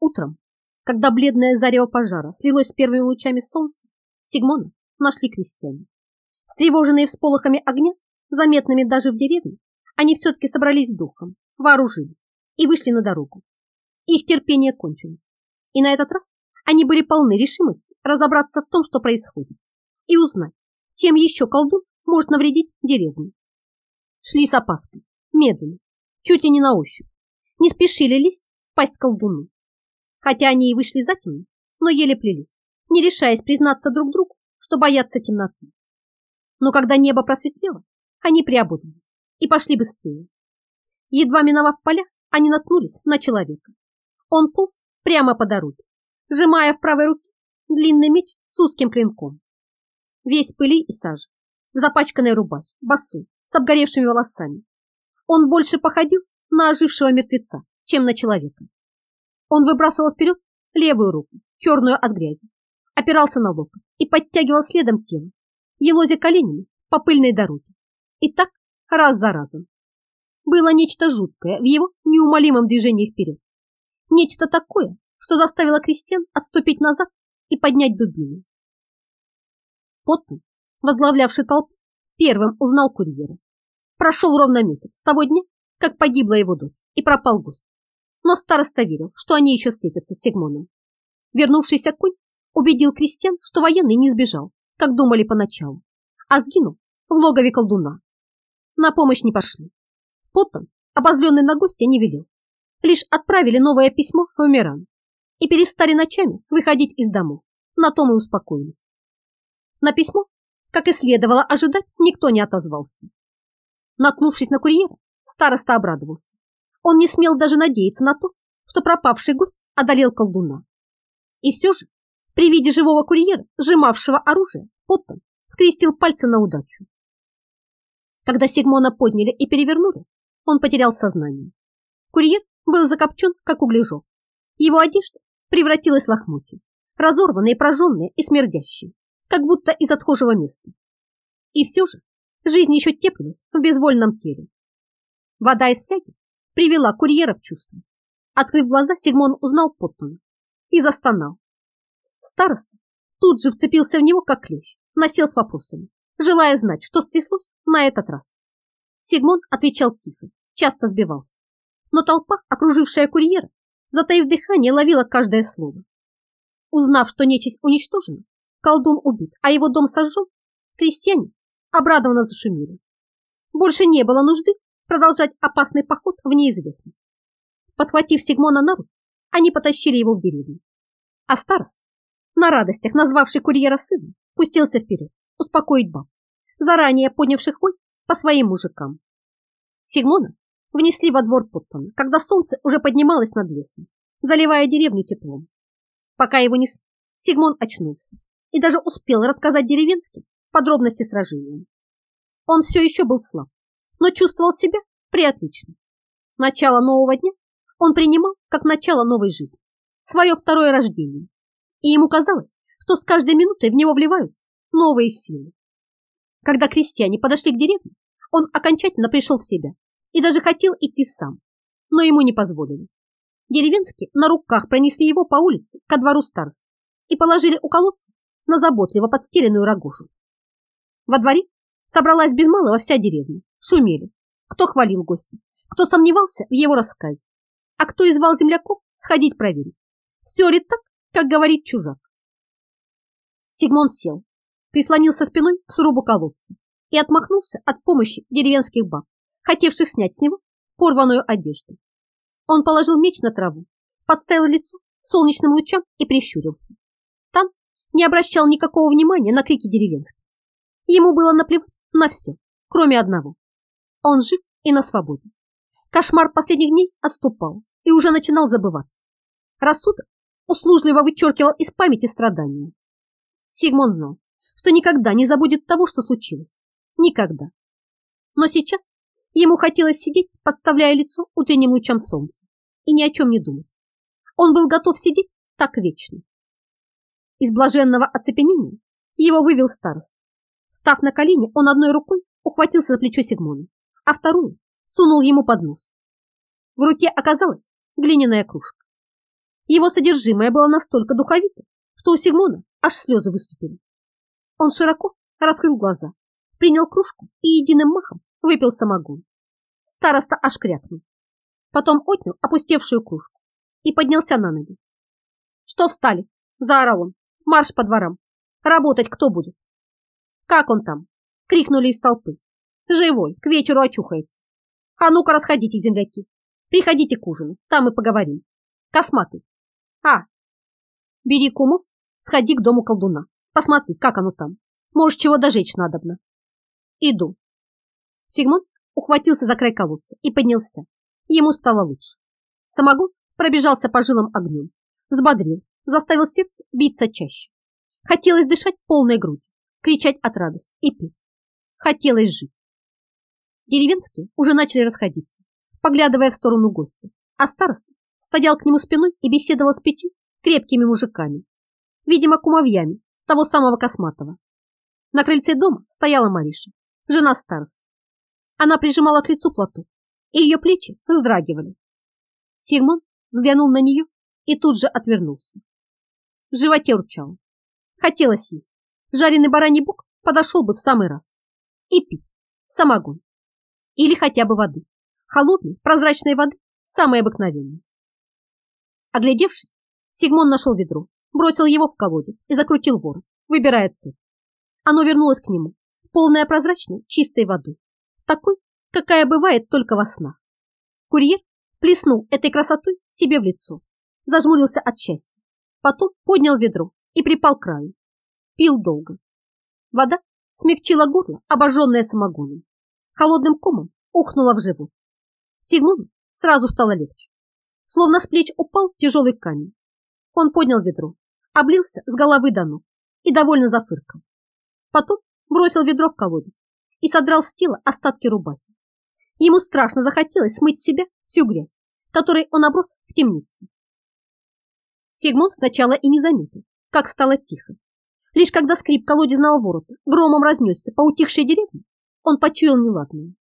Утром, когда бледное зарево пожара слилось с первыми лучами солнца, Сигмона нашли крестьяне. Встревоженные всполохами огня, заметными даже в деревне, они все-таки собрались духом, вооружились и вышли на дорогу. Их терпение кончилось. И на этот раз они были полны решимости разобраться в том, что происходит, и узнать, чем еще колдун может навредить деревне. Шли с опаской, медленно, чуть ли не на ощупь, не спешили лезть в пасть колдуну. Хотя они и вышли затемно, но еле плелись, не решаясь признаться друг другу, что боятся темноты. Но когда небо просветлело, они приободрились и пошли быстрее. Едва миновав поля, они наткнулись на человека. Он полз прямо по дороге, сжимая в правой руке длинный меч с узким клинком. Весь пыли и сажи, в запачканной рубахе, босой, с обгоревшими волосами. Он больше походил на ожившего мертвеца, чем на человека. Он выбрасывал вперед левую руку, черную от грязи, опирался на локоть и подтягивал следом тело, елозя коленями по пыльной дороге. И так раз за разом. Было нечто жуткое в его неумолимом движении вперед. Нечто такое, что заставило крестьян отступить назад и поднять дубину. Поттон, возглавлявший толпу, первым узнал курьера. Прошел ровно месяц с того дня, как погибла его дочь и пропал гость. Но староста верил, что они еще встретятся с Сигмоном. Вернувшийся конь убедил крестьян, что военный не сбежал, как думали поначалу, а сгинул в логове колдуна. На помощь не пошли. Поттон, обозленный на гостя, не велел. Лишь отправили новое письмо в Миран и перестали ночами выходить из домов. На том и успокоились. На письмо, как и следовало ожидать, никто не отозвался. Наткнувшись на курьера, староста обрадовался. Он не смел даже надеяться на то, что пропавший гость одолел колдуна. И все же, при виде живого курьера, сжимавшего оружие, Поттон скрестил пальцы на удачу. Когда Сигмона подняли и перевернули, он потерял сознание. Курьер был закопчен, как углежок. Его одежда превратилась в лохмотье, разорванные, прожженные и смердящие, как будто из отхожего места. И все же жизнь еще теплилась в безвольном теле. Вода из фляги привела курьера в чувство. Открыв глаза, Сигмон узнал Поттона и застонал. Староста тут же вцепился в него, как клещ, насел с вопросами, желая знать, что стряслось на этот раз. Сигмон отвечал тихо, часто сбивался. Но толпа, окружившая курьера, затаив дыхание, ловила каждое слово. Узнав, что нечисть уничтожена, колдун убит, а его дом сожжен, крестьяне обрадованно зашумели. Больше не было нужды продолжать опасный поход в неизвестность. Подхватив Сигмона на руку, они потащили его в деревню. А старост, на радостях назвавший курьера сыном, пустился вперед, успокоить баб, заранее поднявших вой по своим мужикам. Сигмона внесли во двор Поттона, когда солнце уже поднималось над лесом, заливая деревню теплом. Пока его несли, Сигмон очнулся и даже успел рассказать деревенским подробности сражения. Он все еще был слаб, но чувствовал себя приотлично. Начало нового дня он принимал как начало новой жизни, свое второе рождение, и ему казалось, что с каждой минутой в него вливаются новые силы. Когда крестьяне подошли к деревне, он окончательно пришел в себя и даже хотел идти сам, но ему не позволили. Деревенские на руках пронесли его по улице ко двору старост и положили у колодца на заботливо подстеленную рогожу. Во дворе собралась без малого вся деревня, шумели. Кто хвалил гостя, кто сомневался в его рассказе, а кто извал земляков сходить проверить, все ли так, как говорит чужак. Сигмон сел, прислонился спиной к срубу колодца и отмахнулся от помощи деревенских баб, хотевших снять с него порваную одежду. Он положил меч на траву, подставил лицо солнечным лучам и прищурился. Тан не обращал никакого внимания на крики деревенских. Ему было наплевать на все, кроме одного. Он жив и на свободе. Кошмар последних дней отступал и уже начинал забываться. Рассудок услужливо вычеркивал из памяти страдания. Сигмон знал, что никогда не забудет того, что случилось. Никогда. Но сейчас ему хотелось сидеть, подставляя лицо утренним лучам солнца, и ни о чем не думать. Он был готов сидеть так вечно. Из блаженного оцепенения его вывел старост. Встав на колени, он одной рукой ухватился за плечо Сигмона, а вторую сунул ему под нос. В руке оказалась глиняная кружка. Его содержимое было настолько духовито, что у Сигмона аж слезы выступили. Он широко раскрыл глаза, принял кружку и единым махом выпил самогон. Староста аж крякнул. Потом отнял опустевшую кружку и поднялся на ноги. «Что встали?» – заорал он. «Марш по дворам! Работать кто будет?» «Как он там?» – крикнули из толпы. «Живой, к вечеру очухается. А ну-ка расходите, земляки. Приходите к ужину, там и поговорим. Косматый. А, бери кумов, сходи к дому колдуна. Посмотри, как оно там. Может, чего дожечь надобно. Иду. Сигмунд ухватился за край колодца и поднялся. Ему стало лучше. Самогон пробежался по жилам огнем, взбодрил, заставил сердце биться чаще. Хотелось дышать полной грудью, кричать от радости и петь. Хотелось жить. Деревенские уже начали расходиться, поглядывая в сторону гостя, а староста стоял к нему спиной и беседовал с пятью крепкими мужиками, видимо, кумовьями того самого Косматова. На крыльце дома стояла Мариша, жена староста. Она прижимала к лицу плату, и ее плечи вздрагивали. Сигмон взглянул на нее и тут же отвернулся. В животе урчало. Хотелось есть. Жареный бараний бок подошел бы в самый раз. И пить самогон. Или хотя бы воды. Холодной, прозрачной воды, самой обыкновенной. Оглядевшись, Сигмон нашел ведро, бросил его в колодец и закрутил ворот, выбирая цепь. Оно вернулось к нему, полное прозрачной, чистой воды, такой, какая бывает только во снах. Курьер плеснул этой красотой себе в лицо, зажмурился от счастья, потом поднял ведро и припал к краю. Пил долго. Вода смягчила горло, обожженное самогоном холодным комом ухнула в живот. Сигмуну сразу стало легче. Словно с плеч упал тяжелый камень. Он поднял ведро, облился с головы до ног и довольно зафыркал. Потом бросил ведро в колодец и содрал с тела остатки рубахи. Ему страшно захотелось смыть с себя всю грязь, которой он оброс в темнице. Сигмунд сначала и не заметил, как стало тихо. Лишь когда скрип колодезного ворота громом разнесся по утихшей деревне, он почуял неладное.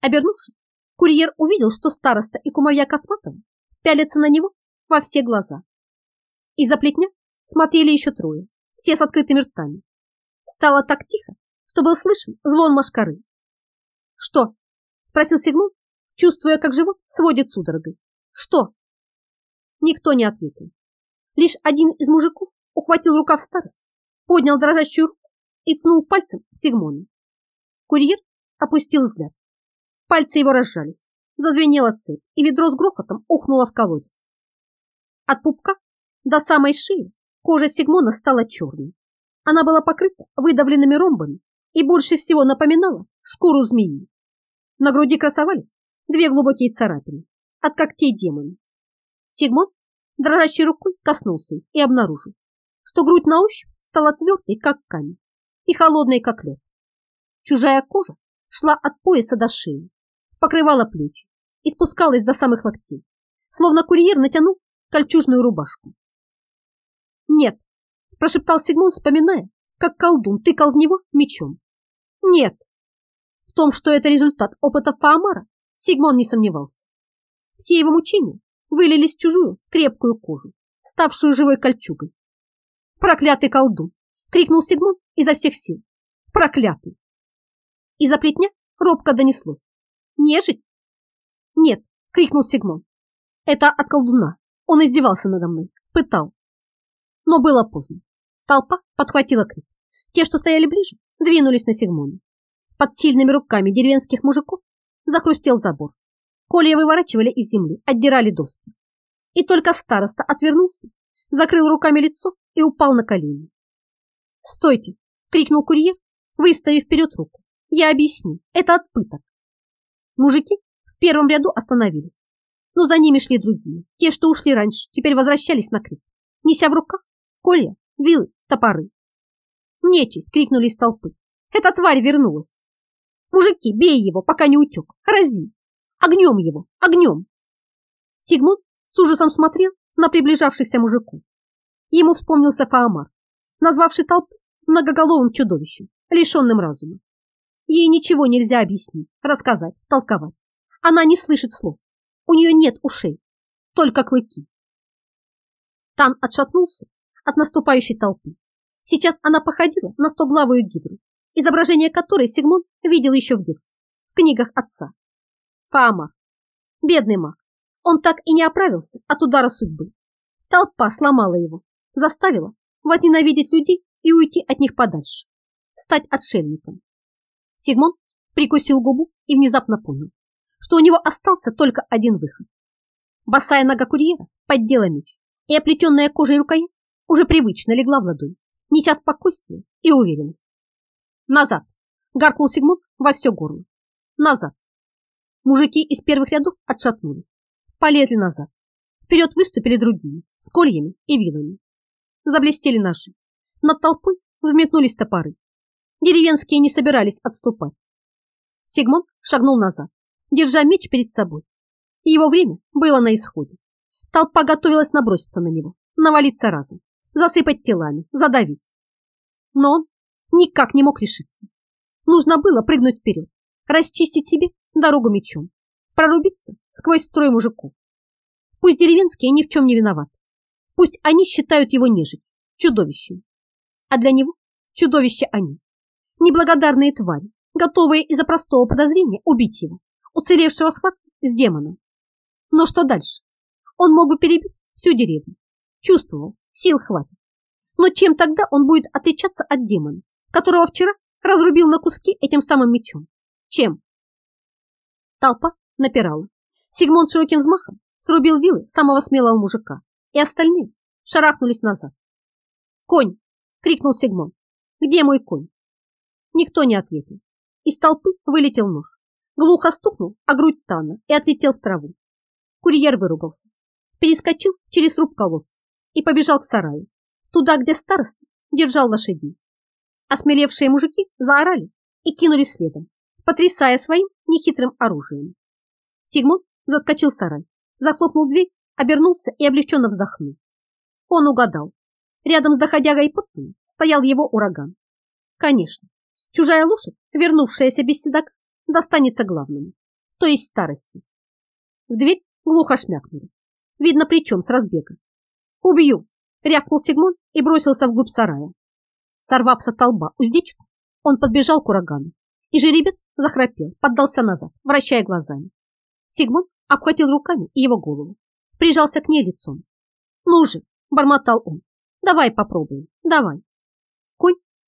Обернувшись, курьер увидел, что староста и кумовья Косматова пялятся на него во все глаза. Из-за плетня смотрели еще трое, все с открытыми ртами. Стало так тихо, что был слышен звон машкары. «Что?» – спросил Сигмунд, чувствуя, как живот сводит судорогой. «Что?» Никто не ответил. Лишь один из мужиков ухватил рукав староста, поднял дрожащую руку и ткнул пальцем в Сигмона. Курьер опустил взгляд. Пальцы его разжались, зазвенела цепь, и ведро с грохотом ухнуло в колодец. От пупка до самой шеи кожа Сигмона стала черной. Она была покрыта выдавленными ромбами и больше всего напоминала шкуру змеи. На груди красовались две глубокие царапины от когтей демона. Сигмон дрожащей рукой коснулся и обнаружил, что грудь на ощупь стала твердой, как камень, и холодной, как лед. Чужая кожа шла от пояса до шеи, покрывала плечи и спускалась до самых локтей, словно курьер натянул кольчужную рубашку. «Нет», – прошептал Сигмон, вспоминая, как колдун тыкал в него мечом. «Нет». В том, что это результат опыта Фаамара, Сигмон не сомневался. Все его мучения вылились в чужую крепкую кожу, ставшую живой кольчугой. «Проклятый колдун!» — крикнул Сигмон изо всех сил. «Проклятый!» Из-за плетня робко донеслось. «Нежить?» «Нет!» — крикнул Сигмон. «Это от колдуна. Он издевался надо мной, пытал». Но было поздно. Толпа подхватила крик. Те, что стояли ближе, двинулись на Сигмона. Под сильными руками деревенских мужиков захрустел забор. Колья выворачивали из земли, отдирали доски. И только староста отвернулся, закрыл руками лицо и упал на колени. «Стойте!» — крикнул курьер, выставив вперед руку. Я объясню, это от пыток. Мужики в первом ряду остановились, но за ними шли другие, те, что ушли раньше, теперь возвращались на крик, неся в руках колья, вилы, топоры. «Нечисть!» — крикнули из толпы. «Эта тварь вернулась!» «Мужики, бей его, пока не утек! Рази! Огнем его! Огнем!» Сигмунд с ужасом смотрел на приближавшихся мужиков. Ему вспомнился Фаамар, назвавший толпу многоголовым чудовищем, лишенным разума. Ей ничего нельзя объяснить, рассказать, толковать. Она не слышит слов. У нее нет ушей, только клыки. Тан отшатнулся от наступающей толпы. Сейчас она походила на стоглавую гидру, изображение которой Сигмон видел еще в детстве, в книгах отца. Фаама. Бедный маг. Он так и не оправился от удара судьбы. Толпа сломала его, заставила возненавидеть людей и уйти от них подальше, стать отшельником. Сигмон прикусил губу и внезапно понял, что у него остался только один выход. Босая нога курьера поддела меч, и оплетенная кожей рукоять уже привычно легла в ладонь, неся спокойствие и уверенность. «Назад!» – гаркнул Сигмунд во все горло. «Назад!» Мужики из первых рядов отшатнулись, полезли назад. Вперед выступили другие, с кольями и вилами. Заблестели ножи. Над толпой взметнулись топоры. Деревенские не собирались отступать. Сигмунд шагнул назад, держа меч перед собой. Его время было на исходе. Толпа готовилась наброситься на него, навалиться разом, засыпать телами, задавить. Но он никак не мог решиться. Нужно было прыгнуть вперед, расчистить себе дорогу мечом, прорубиться сквозь строй мужиков. Пусть деревенские ни в чем не виноваты. Пусть они считают его нежить, чудовищем. А для него чудовище они. Неблагодарные твари, готовые из-за простого подозрения убить его, уцелевшего схватки с демоном. Но что дальше? Он мог бы перебить всю деревню. Чувствовал, сил хватит. Но чем тогда он будет отличаться от демона, которого вчера разрубил на куски этим самым мечом? Чем? Толпа напирала. Сигмунд широким взмахом срубил вилы самого смелого мужика, и остальные шарахнулись назад. «Конь!» — крикнул Сигмунд. «Где мой конь?» Никто не ответил. Из толпы вылетел нож. Глухо стукнул о грудь Тана и отлетел в траву. Курьер выругался, перескочил через руб колодца и побежал к сараю, туда, где староста держал лошадей. Осмелевшие мужики заорали и кинулись следом, потрясая своим нехитрым оружием. Сигмон заскочил в сарай, захлопнул дверь, обернулся и облегченно вздохнул. Он угадал. Рядом с доходягой Поттоном стоял его ураган. Конечно, чужая лошадь, вернувшаяся без седока, достанется главному, то есть старости. В дверь глухо шмякнули. Видно, причем с разбега. «Убью!» — рявкнул Сигмон и бросился вглубь сарая. Сорвав со столба уздечку, он подбежал к урагану, и жеребец захрапел, поддался назад, вращая глазами. Сигмон обхватил руками его голову, прижался к ней лицом. «Ну же!» — бормотал он. «Давай попробуем, давай!»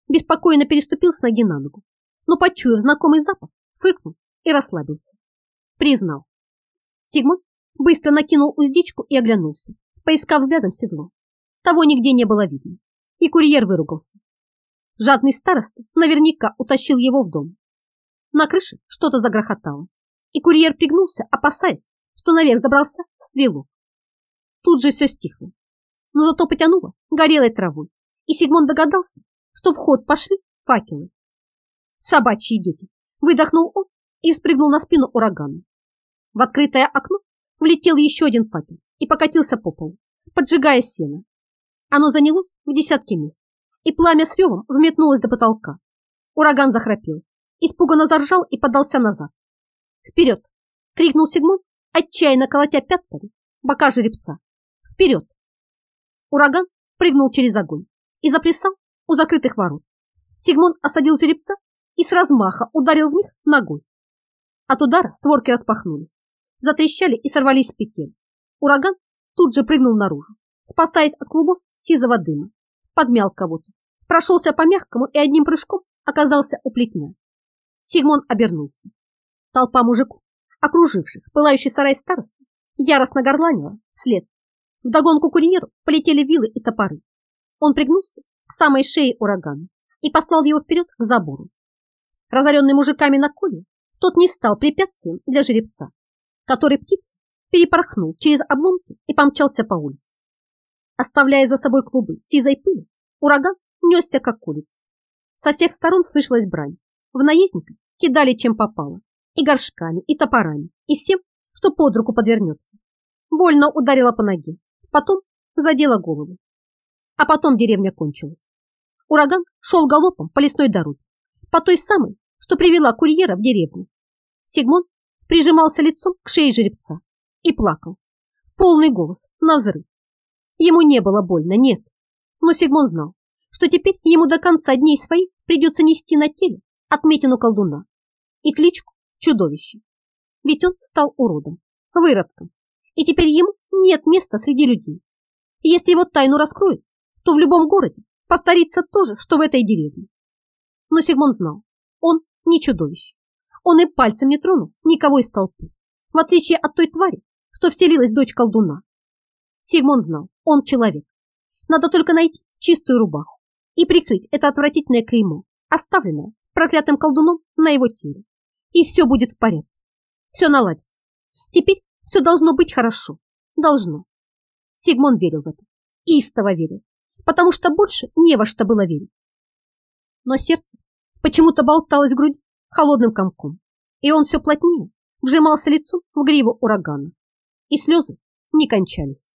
Беспокойно переступил с ноги на ногу, но, почуяв знакомый запах, фыркнул и расслабился. Признал. Сигмон быстро накинул уздечку и оглянулся, поискав взглядом седло. Того нигде не было видно, и курьер выругался. Жадный староста наверняка утащил его в дом. На крыше что-то загрохотало, и курьер пригнулся, опасаясь, что наверх забрался стрелок. Тут же все стихло, но зато потянуло горелой травой, и Сигмон догадался, что в ход пошли факелы. Собачьи дети! Выдохнул он и спрыгнул на спину урагана. В открытое окно влетел еще один факел и покатился по полу, поджигая сено. Оно занялось в десятки мест, и пламя с ревом взметнулось до потолка. Ураган захрапел, испуганно заржал и подался назад. «Вперед!» — крикнул Сигмон, отчаянно колотя пятками бока жеребца. «Вперед!» Ураган прыгнул через огонь и заплясал у закрытых ворот. Сигмон осадил жеребца и с размаха ударил в них ногой. От удара створки распахнулись, затрещали и сорвались с петель. Ураган тут же прыгнул наружу, спасаясь от клубов сизого дыма, подмял кого-то, прошелся по мягкому и одним прыжком оказался у плетня. Сигмон обернулся. Толпа мужиков, окруживших пылающий сарай старости, яростно горланила след. Вдогонку курьеру полетели вилы и топоры. Он пригнулся к самой шее урагана и послал его вперед к забору. Разоренный мужиками на коле, тот не стал препятствием для жеребца, который птиц перепорхнул через обломки и помчался по улице. Оставляя за собой клубы сизой пыли, ураган несся как улица. Со всех сторон слышалась брань. В наездника кидали чем попало, и горшками, и топорами, и всем, что под руку подвернется. Больно ударила по ноге, потом задела голову. А потом деревня кончилась. Ураган шел галопом по лесной дороге, по той самой, что привела курьера в деревню. Сигмон прижимался лицом к шее жеребца и плакал в полный голос на взрыв. Ему не было больно, нет. Но Сигмон знал, что теперь ему до конца дней своих придется нести на теле отметину колдуна и кличку чудовище. Ведь он стал уродом, выродком, и теперь ему нет места среди людей. Если его тайну раскроют, то в любом городе повторится то же, что в этой деревне. Но Сигмон знал, он не чудовище. Он и пальцем не тронул никого из толпы, в отличие от той твари, что вселилась дочь колдуна. Сигмон знал, он человек. Надо только найти чистую рубаху и прикрыть это отвратительное клеймо, оставленное проклятым колдуном на его теле. И все будет в порядке. Все наладится. Теперь все должно быть хорошо. Должно. Сигмон верил в это. Истово верил. Потому что больше не во что было верить. Но сердце почему-то болталось в груди холодным комком. И он все плотнее вжимался лицом в гриву урагана. И слезы не кончались.